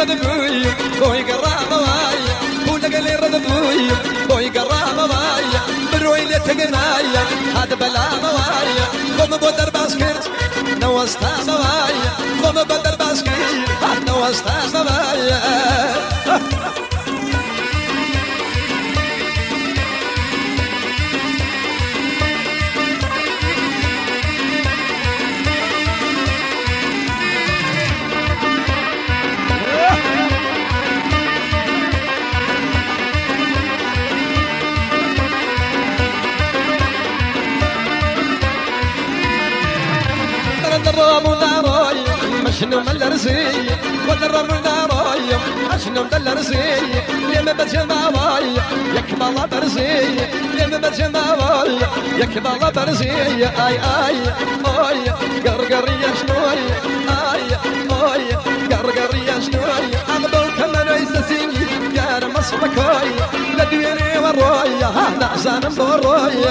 ردبوي بوي قرام وايا كون قلي ردبوي بوي قرام وايا بروي لي تقنايا هذا بلا موايا قوم بدر باسكت نوستا موايا قوم بدر الرام وناروي مشنو من الرزي؟ والرام وناروي مشنو من الرزي؟ يا ما بجماوي يكبر برزي؟ يا ما بجماوي يكبر برزي؟ أي أي أوي قرقر يا شنوي أي أوي قرقر يا شنوي. اقبل كما ليس سيني يا مصبكوي لديني وروي ها نعزان بروي.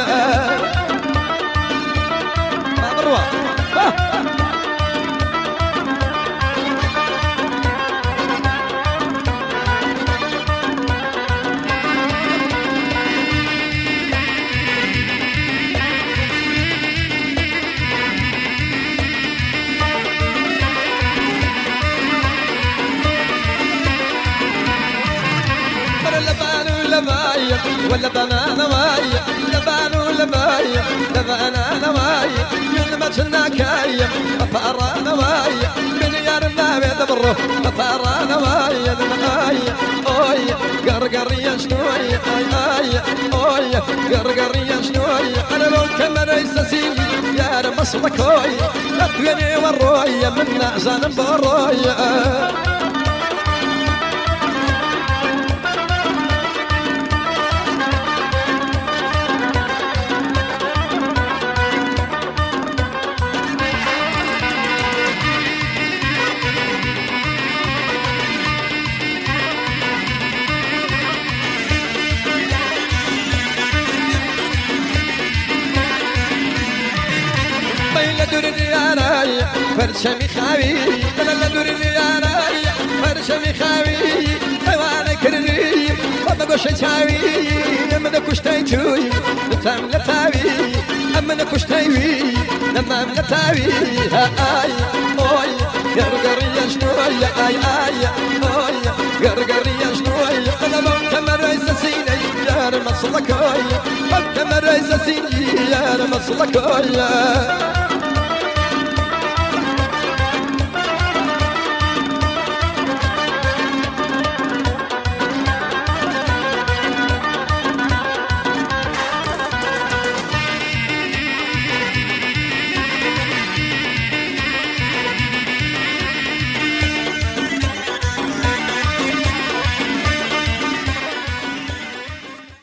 مروه لبايا ولا بنانا مايا لبان ولا مايا لبانا مايا من ما كنا كايا فارانا من يار النبي دبره فارانا مايا مايا أوي قرقر يا أي اي أوي قرقر يا أنا لو كان ليس سيني يا مصبكوي اتوني والرويا من نعزان برويا يا راي فرشمي خاوي بلا درني يا راي فرشمي خاوي وأنا كرني بابا قش تاوي من كشتاي توي تام لتاوي امن كشتاوي لما لتاوي. هاي أوي. قرقر يا شنوي آي آي أوي. قرقر يا شنوي أنا بنت مريس سيني يا مصلكوي بنت مريس سيني يا مصلكوي